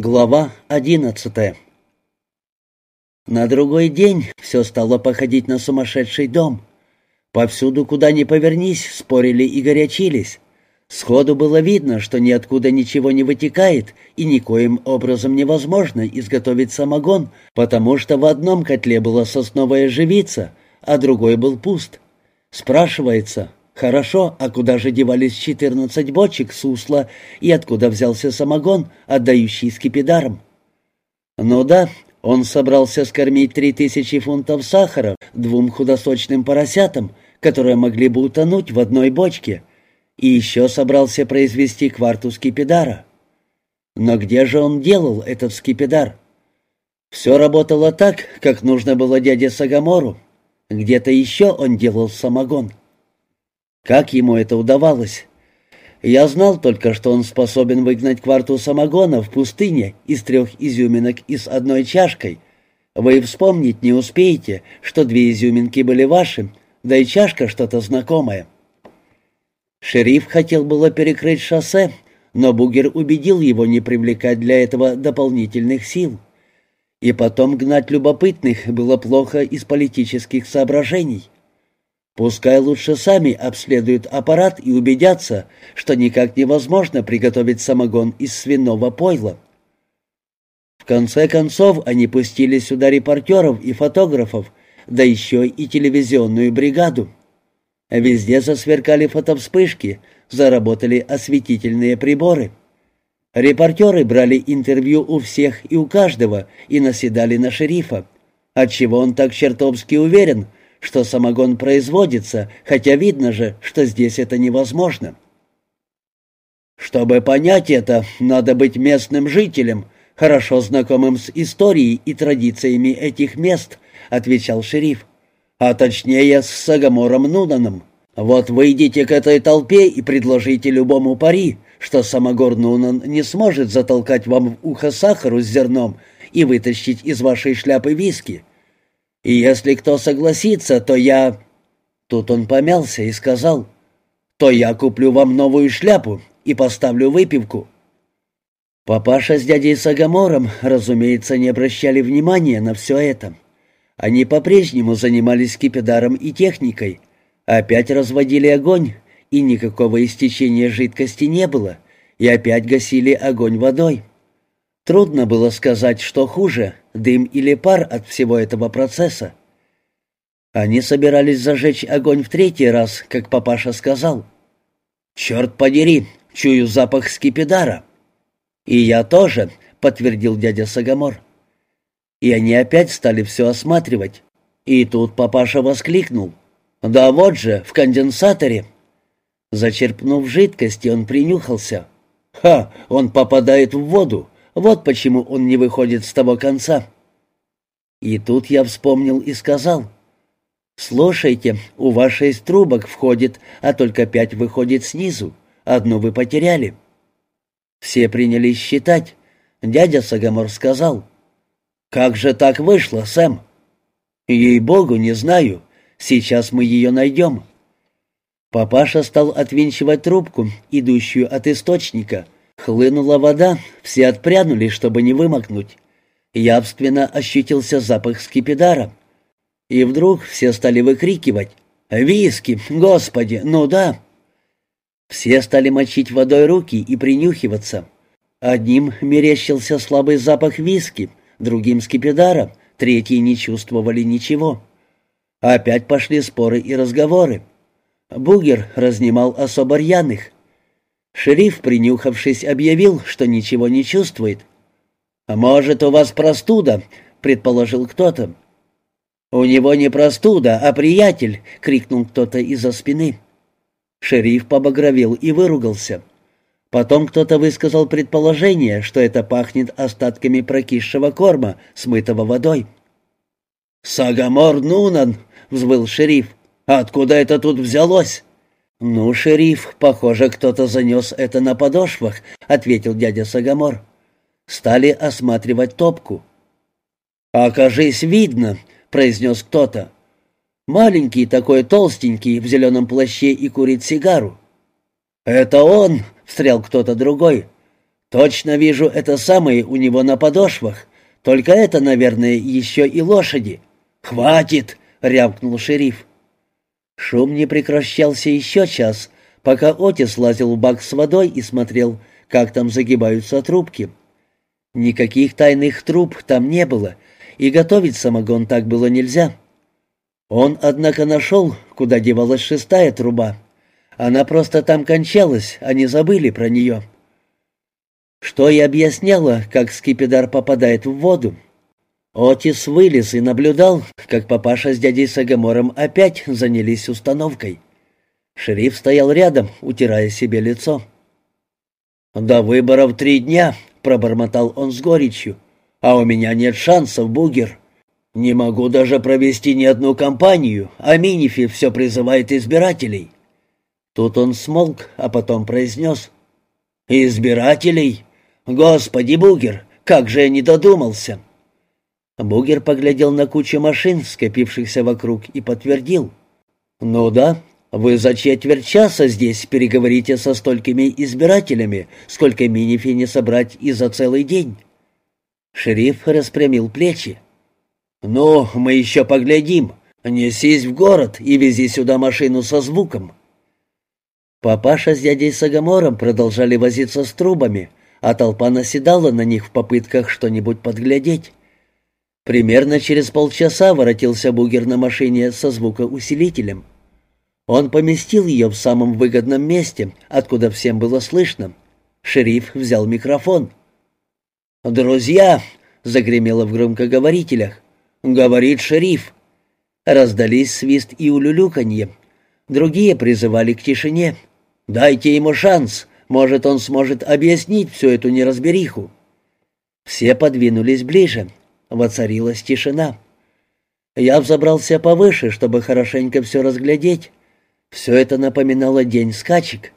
Глава одиннадцатая На другой день все стало походить на сумасшедший дом. Повсюду, куда ни повернись, спорили и горячились. Сходу было видно, что ниоткуда ничего не вытекает, и никоим образом невозможно изготовить самогон, потому что в одном котле была сосновая живица, а другой был пуст. Спрашивается, Хорошо, а куда же девались четырнадцать бочек сусла и откуда взялся самогон, отдающий скипидаром? Ну да, он собрался скормить три тысячи фунтов сахара двум худосочным поросятам, которые могли бы утонуть в одной бочке, и еще собрался произвести кварту скипидара. Но где же он делал этот скипидар? Все работало так, как нужно было дяде Сагамору. Где-то еще он делал самогон. Как ему это удавалось? Я знал только, что он способен выгнать кварту самогона в пустыне из трех изюминок и с одной чашкой. Вы вспомнить не успеете, что две изюминки были ваши, да и чашка что-то знакомое. Шериф хотел было перекрыть шоссе, но Бугер убедил его не привлекать для этого дополнительных сил. И потом гнать любопытных было плохо из политических соображений. Пускай лучше сами обследуют аппарат и убедятся, что никак невозможно приготовить самогон из свиного пойла. В конце концов, они пустили сюда репортеров и фотографов, да еще и телевизионную бригаду. Везде засверкали фотовспышки, заработали осветительные приборы. Репортеры брали интервью у всех и у каждого и наседали на шерифа, отчего он так чертовски уверен – что самогон производится, хотя видно же, что здесь это невозможно. Чтобы понять это, надо быть местным жителем, хорошо знакомым с историей и традициями этих мест, отвечал шериф. А точнее, с Сагамором Нунаном. Вот выйдите к этой толпе и предложите любому пари, что Самогор Нунан не сможет затолкать вам в ухо сахару с зерном и вытащить из вашей шляпы виски. И если кто согласится, то я...» Тут он помялся и сказал, «То я куплю вам новую шляпу и поставлю выпивку». Папаша с дядей Сагамором, разумеется, не обращали внимания на все это. Они по-прежнему занимались кипидаром и техникой, опять разводили огонь, и никакого истечения жидкости не было, и опять гасили огонь водой. Трудно было сказать, что хуже, дым или пар от всего этого процесса. Они собирались зажечь огонь в третий раз, как папаша сказал. «Черт подери, чую запах скипидара». «И я тоже», — подтвердил дядя Сагамор. И они опять стали все осматривать. И тут папаша воскликнул. «Да вот же, в конденсаторе». Зачерпнув жидкости, он принюхался. «Ха, он попадает в воду. Вот почему он не выходит с того конца. И тут я вспомнил и сказал, «Слушайте, у вас шесть трубок входит, а только пять выходит снизу. Одну вы потеряли». Все принялись считать. Дядя Сагамор сказал, «Как же так вышло, Сэм?» «Ей-богу, не знаю. Сейчас мы ее найдем». Папаша стал отвинчивать трубку, идущую от источника — Хлынула вода, все отпрянули, чтобы не вымокнуть. Явственно ощутился запах скипидара. И вдруг все стали выкрикивать «Виски! Господи! Ну да!» Все стали мочить водой руки и принюхиваться. Одним мерещился слабый запах виски, другим скипидара, третьи не чувствовали ничего. Опять пошли споры и разговоры. Бугер разнимал особо рьяных — Шериф, принюхавшись, объявил, что ничего не чувствует. «А может, у вас простуда?» — предположил кто-то. «У него не простуда, а приятель!» — крикнул кто-то из-за спины. Шериф побагровел и выругался. Потом кто-то высказал предположение, что это пахнет остатками прокисшего корма, смытого водой. «Сагамор Нунан!» — взвыл шериф. «Откуда это тут взялось?» «Ну, шериф, похоже, кто-то занес это на подошвах», — ответил дядя Сагамор. Стали осматривать топку. «Окажись, видно», — произнес кто-то. «Маленький такой толстенький в зеленом плаще и курит сигару». «Это он!» — встрял кто-то другой. Точно вижу это самое у него на подошвах. Только это, наверное, еще и лошади. «Хватит!» — рявкнул шериф. Шум не прекращался еще час, пока Отис лазил в бак с водой и смотрел, как там загибаются трубки. Никаких тайных труб там не было, и готовить самогон так было нельзя. Он, однако, нашел, куда девалась шестая труба. Она просто там кончалась, они забыли про нее. Что и объясняло, как скипидар попадает в воду. Отис вылез и наблюдал, как папаша с дядей Сагамором опять занялись установкой. Шериф стоял рядом, утирая себе лицо. «До выборов три дня», — пробормотал он с горечью. «А у меня нет шансов, Бугер. Не могу даже провести ни одну кампанию, а Минифи все призывает избирателей». Тут он смолк, а потом произнес. «Избирателей? Господи, Бугер, как же я не додумался!» Бугер поглядел на кучу машин, скопившихся вокруг, и подтвердил. «Ну да, вы за четверть часа здесь переговорите со столькими избирателями, сколько Минифи не собрать и за целый день». Шериф распрямил плечи. «Ну, мы еще поглядим. Несись в город и вези сюда машину со звуком». Папаша с дядей Сагамором продолжали возиться с трубами, а толпа наседала на них в попытках что-нибудь подглядеть. Примерно через полчаса воротился Бугер на машине со звукоусилителем. Он поместил ее в самом выгодном месте, откуда всем было слышно. Шериф взял микрофон. «Друзья!» — загремело в громкоговорителях. «Говорит шериф!» Раздались свист и улюлюканье. Другие призывали к тишине. «Дайте ему шанс, может, он сможет объяснить всю эту неразбериху». Все подвинулись ближе. Воцарилась тишина. Я взобрался повыше, чтобы хорошенько все разглядеть. Все это напоминало день скачек.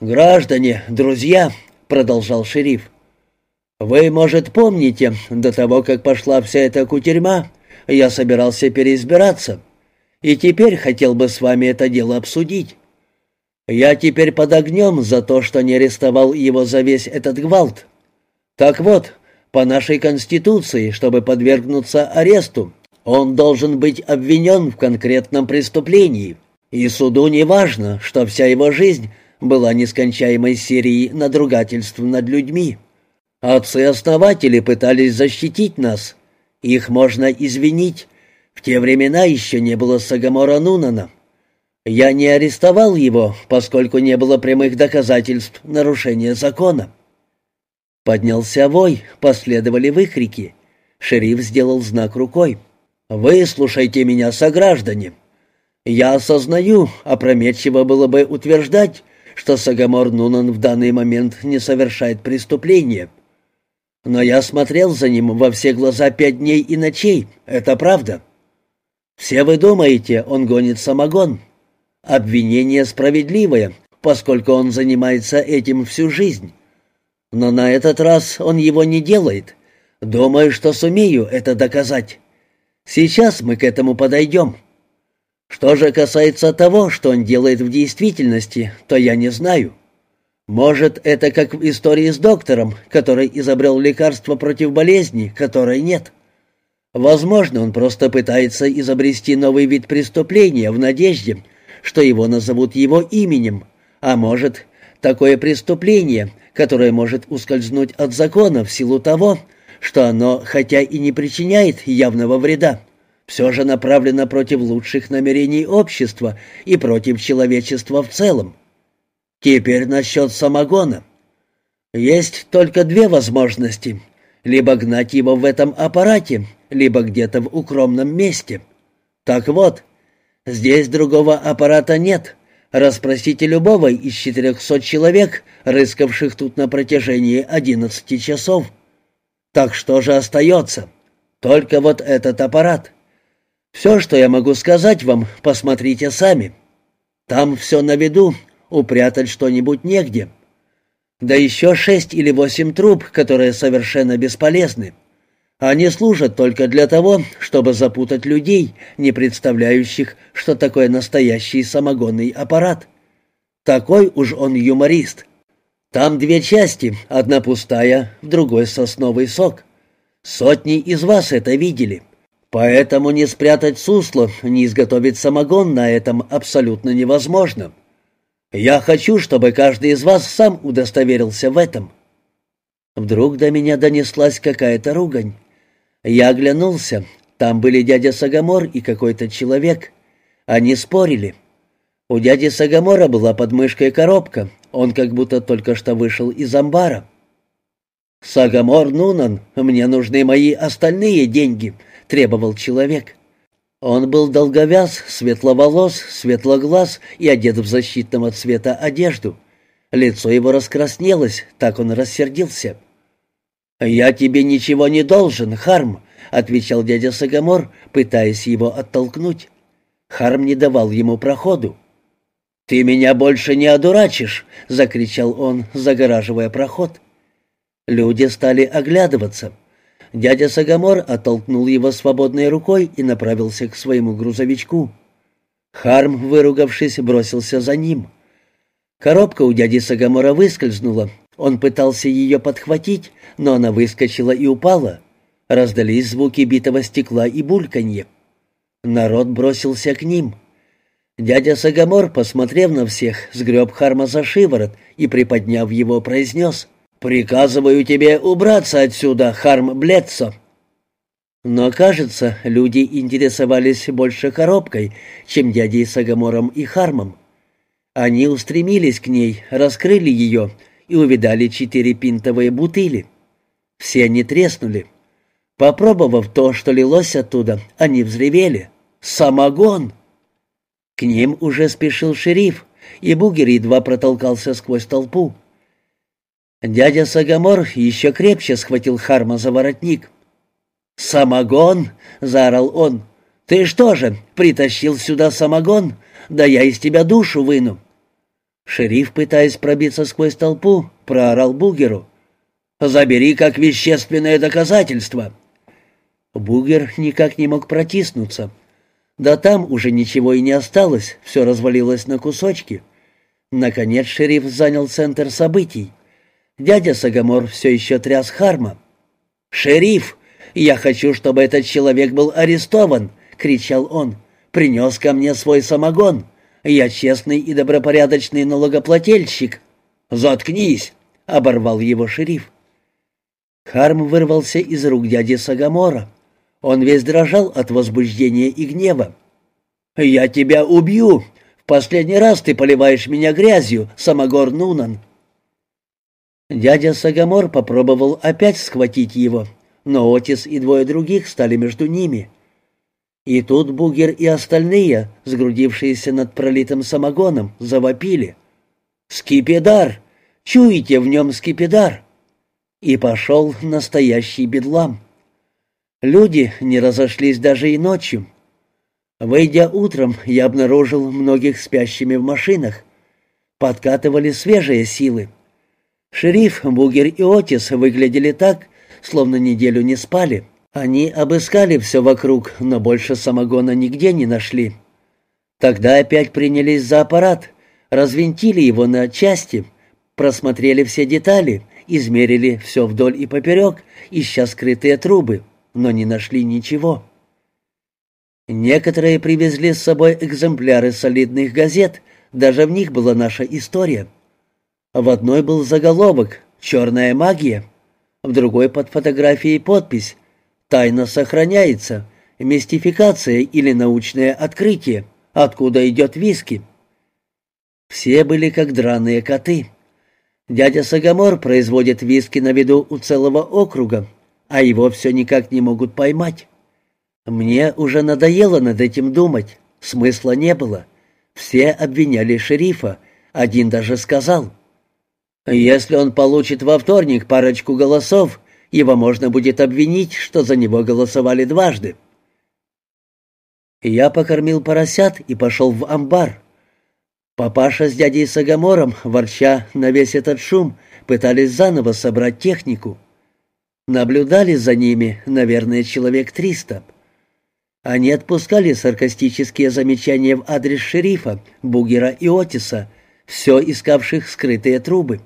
«Граждане, друзья», — продолжал шериф, — «вы, может, помните, до того, как пошла вся эта кутерьма, я собирался переизбираться, и теперь хотел бы с вами это дело обсудить. Я теперь под огнем за то, что не арестовал его за весь этот гвалт. Так вот, по нашей Конституции, чтобы подвергнуться аресту, он должен быть обвинен в конкретном преступлении, и суду не важно, что вся его жизнь была нескончаемой серией надругательств над людьми. Отцы-основатели пытались защитить нас. Их можно извинить. В те времена еще не было Сагамора Нунана. Я не арестовал его, поскольку не было прямых доказательств нарушения закона. Поднялся вой, последовали выкрики. Шериф сделал знак рукой. «Выслушайте меня, сограждане!» Я осознаю, опрометчиво было бы утверждать, что Сагамор Нунан в данный момент не совершает преступления. Но я смотрел за ним во все глаза пять дней и ночей, это правда. Все вы думаете, он гонит самогон. Обвинение справедливое, поскольку он занимается этим всю жизнь. Но на этот раз он его не делает. Думаю, что сумею это доказать. Сейчас мы к этому подойдем. Что же касается того, что он делает в действительности, то я не знаю. Может, это как в истории с доктором, который изобрел лекарство против болезни, которой нет. Возможно, он просто пытается изобрести новый вид преступления в надежде, что его назовут его именем, а может, такое преступление, которое может ускользнуть от закона в силу того, что оно, хотя и не причиняет явного вреда, все же направлена против лучших намерений общества и против человечества в целом. Теперь насчет самогона. Есть только две возможности. Либо гнать его в этом аппарате, либо где-то в укромном месте. Так вот, здесь другого аппарата нет. Расспросите любого из четырехсот человек, рыскавших тут на протяжении одиннадцати часов. Так что же остается? Только вот этот аппарат. Все, что я могу сказать вам, посмотрите сами. Там все на виду, упрятать что-нибудь негде. Да еще шесть или восемь труб, которые совершенно бесполезны. Они служат только для того, чтобы запутать людей, не представляющих, что такое настоящий самогонный аппарат. Такой уж он юморист. Там две части, одна пустая, в другой сосновый сок. Сотни из вас это видели. Поэтому не спрятать сусло, не изготовить самогон на этом абсолютно невозможно. Я хочу, чтобы каждый из вас сам удостоверился в этом». Вдруг до меня донеслась какая-то ругань. Я оглянулся. Там были дядя Сагамор и какой-то человек. Они спорили. У дяди Сагамора была под мышкой коробка. Он как будто только что вышел из амбара. «Сагамор Нунан, мне нужны мои остальные деньги», — требовал человек. Он был долговяз, светловолос, светлоглаз и одет в защитного цвета одежду. Лицо его раскраснелось, так он рассердился. «Я тебе ничего не должен, Харм», — отвечал дядя Сагамор, пытаясь его оттолкнуть. Харм не давал ему проходу. «Ты меня больше не одурачишь!» — закричал он, загораживая проход. Люди стали оглядываться. Дядя Сагамор оттолкнул его свободной рукой и направился к своему грузовичку. Харм, выругавшись, бросился за ним. Коробка у дяди Сагамора выскользнула. Он пытался ее подхватить, но она выскочила и упала. Раздались звуки битого стекла и бульканье. Народ бросился к ним. Дядя Сагамор, посмотрев на всех, сгреб Харма за шиворот и, приподняв его, произнес «Приказываю тебе убраться отсюда, Харм Блецо». Но, кажется, люди интересовались больше коробкой, чем дядей Сагамором и Хармом. Они устремились к ней, раскрыли ее и увидали четыре пинтовые бутыли. Все они треснули. Попробовав то, что лилось оттуда, они взревели. «Самогон!» К ним уже спешил шериф, и Бугер едва протолкался сквозь толпу. Дядя Сагамор еще крепче схватил Харма за воротник. «Самогон!» — заорал он. «Ты что же, притащил сюда самогон? Да я из тебя душу выну!» Шериф, пытаясь пробиться сквозь толпу, проорал Бугеру. «Забери как вещественное доказательство!» Бугер никак не мог протиснуться. Да там уже ничего и не осталось, все развалилось на кусочки. Наконец шериф занял центр событий. Дядя Сагамор все еще тряс Харма. «Шериф, я хочу, чтобы этот человек был арестован!» — кричал он. «Принес ко мне свой самогон. Я честный и добропорядочный налогоплательщик». «Заткнись!» — оборвал его шериф. Харм вырвался из рук дяди Сагамора. Он весь дрожал от возбуждения и гнева. «Я тебя убью! В последний раз ты поливаешь меня грязью, Самогор Нунан!» Дядя Сагамор попробовал опять схватить его, но Отис и двое других стали между ними. И тут Бугер и остальные, сгрудившиеся над пролитым самогоном, завопили. «Скипидар! Чуете в нем скипидар!» И пошел настоящий бедлам. Люди не разошлись даже и ночью. Выйдя утром, я обнаружил многих спящими в машинах. Подкатывали свежие силы. Шериф, Бугер и Отис выглядели так, словно неделю не спали. Они обыскали все вокруг, но больше самогона нигде не нашли. Тогда опять принялись за аппарат, развинтили его на части, просмотрели все детали, измерили все вдоль и поперек, ища скрытые трубы, но не нашли ничего. Некоторые привезли с собой экземпляры солидных газет, даже в них была наша история — в одной был заголовок «Черная магия», в другой под фотографией подпись «Тайна сохраняется. Мистификация или научное открытие. Откуда идет виски?» Все были как драные коты. Дядя Сагамор производит виски на виду у целого округа, а его все никак не могут поймать. Мне уже надоело над этим думать, смысла не было. Все обвиняли шерифа, один даже сказал — если он получит во вторник парочку голосов, его можно будет обвинить, что за него голосовали дважды. Я покормил поросят и пошел в амбар. Папаша с дядей Сагамором, ворча на весь этот шум, пытались заново собрать технику. Наблюдали за ними, наверное, человек триста. Они отпускали саркастические замечания в адрес шерифа, Бугера и Отиса, все искавших скрытые трубы.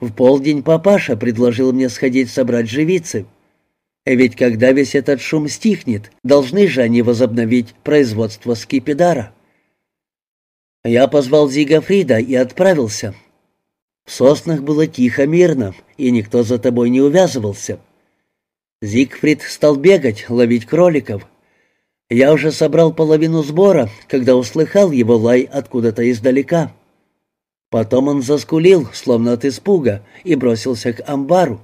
В полдень папаша предложил мне сходить собрать живицы. Ведь когда весь этот шум стихнет, должны же они возобновить производство скипидара. Я позвал Зигофрида и отправился. В соснах было тихо, мирно, и никто за тобой не увязывался. Зигфрид стал бегать, ловить кроликов. Я уже собрал половину сбора, когда услыхал его лай откуда-то издалека. Потом он заскулил, словно от испуга, и бросился к амбару.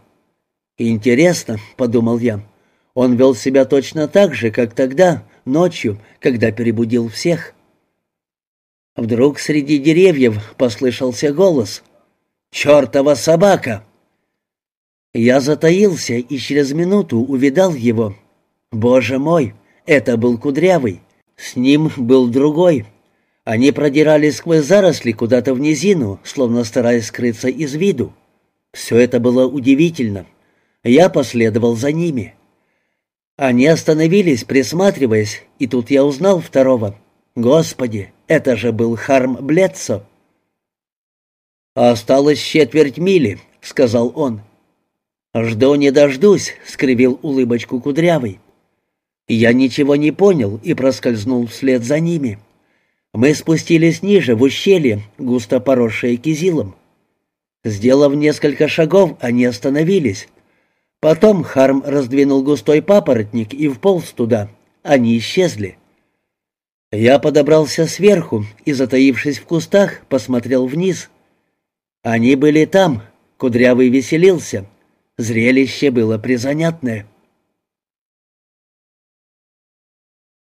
«Интересно», — подумал я, — «он вел себя точно так же, как тогда, ночью, когда перебудил всех». Вдруг среди деревьев послышался голос. «Чертова собака!» Я затаился и через минуту увидал его. Боже мой, это был Кудрявый. С ним был другой. Они продирались сквозь заросли куда-то в низину, словно стараясь скрыться из виду. Все это было удивительно. Я последовал за ними. Они остановились, присматриваясь, и тут я узнал второго. Господи, это же был Харм Блетсо. «Осталось четверть мили», — сказал он. «Жду не дождусь», — скривил улыбочку кудрявый. Я ничего не понял и проскользнул вслед за ними. Мы спустились ниже, в ущелье, густо поросшее кизилом. Сделав несколько шагов, они остановились. Потом Харм раздвинул густой папоротник и вполз туда. Они исчезли. Я подобрался сверху и, затаившись в кустах, посмотрел вниз. Они были там, Кудрявый веселился. Зрелище было призанятное.